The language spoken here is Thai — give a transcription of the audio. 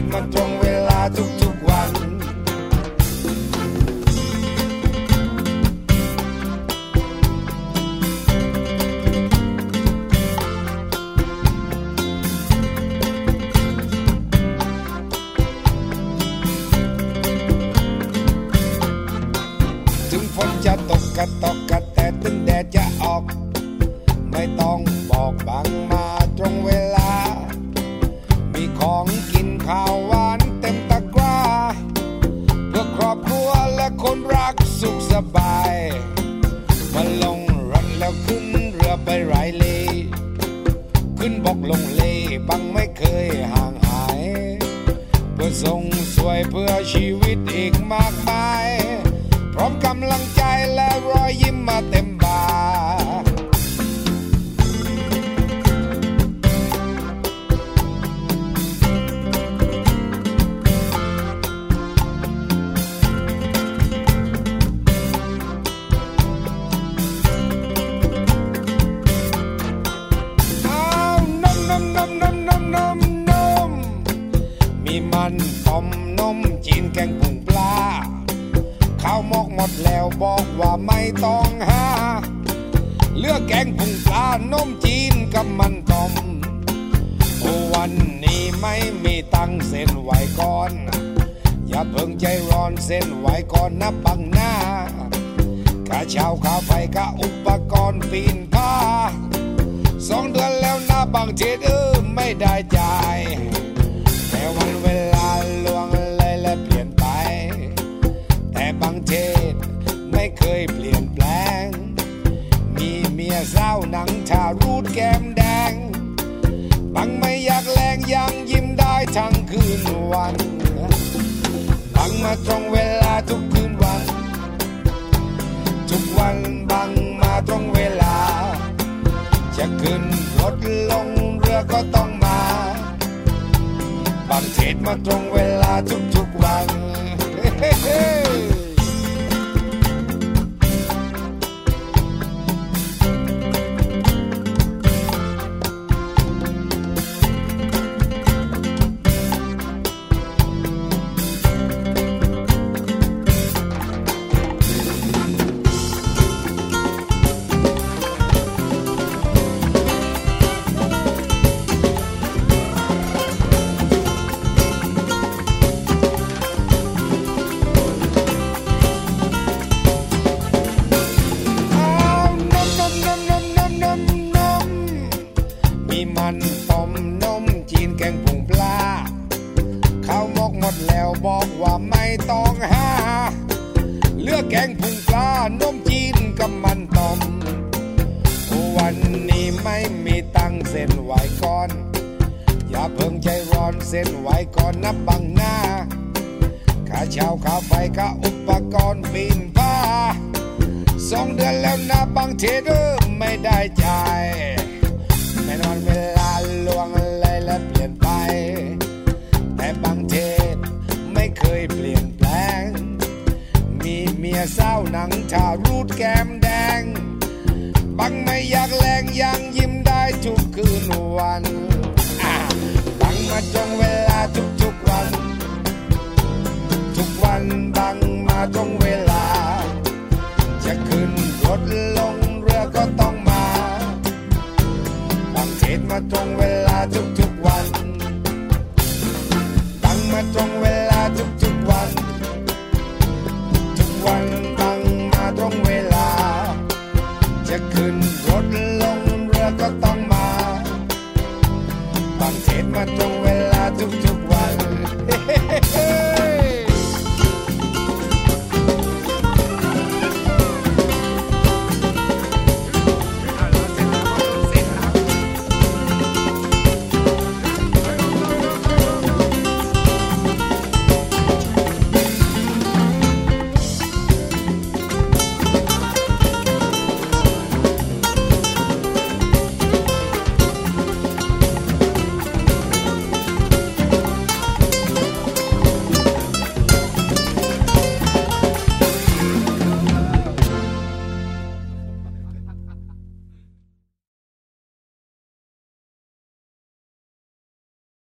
ศมาตรงเวลาทุกๆวัน ถึงฝนจะตกกระตกกระแต่ถึงแดดจะออก ไม่ต้องบอกบังมา สบาย มาลงรถแล้วขึ้นเรือไปไรเลขึ้นบกลงเลบังไม่เคยห่างหาย เพื่อส่งสวยเพื่อชีวิตอีกมากมาย พร้อมกำลังใจและ นมนมนมนมนมนมมีมันต้มนมจีนแกงผงปลา ข้าวหมกหมดแล้วบอกว่าไม่ต้องหา เลือกแกงผงปลานมจีนกับมันต้มวันนี้ไม่มีตังเส้นไหวก่อน อย่าเพิ่งใจร้อนเส้นไหวก่อนนะบังหน้าค่าเช่าค่าไฟค่าอุปกรณ์ปีนผ้า สองเดือนแล้วนะบางทีเออไม่ได้ใจแต่วันเวลาล่วงเลยและเปลี่ยนไป แต่บางเทีไม่เคยเปลี่ยนแปลง มีเมียเศร้าหนังชารูดแก้มแดงบางไม่อยากแรงยังยิ้มได้ทั้งคืนวันบางมาตรงเวลาทุกคืนวัน ทุกวันบางมาตรงเวลา จะขึ้นรถลงเรือก็ต้องมา บางเทศมาตรงเวลาทุกๆวันอ้ มันต้มนมจีนแกงผงปลาข้าวมกหมดแล้วบอกว่าไม่ต้องหาเลือกแกงผงปลานมจีนกับมันต้มวันนี้ไม่มีตังเส้นไหวก่อน อย่าเพิ่งใจร้อนเส้นไหวก่อนนับบังหน้าค่าเช่าค่าไฟค่าอุปกรณ์ปีนผ้าสองเดือนแล้วนะบางทีเริ่มไม่ได้จ่าย ดแก้มแดงบางไม่อยากแรงยังยิ้มได้ทุกคืนวันบางมาตรงเวลาทุกๆวัน ทุกวันบางมาตรงเวลา จะขึ้นรถลงเรือก็ต้องมาบางเทศมาตรงเวลาทุกๆวันบางมาตรงเวลา ขึ้น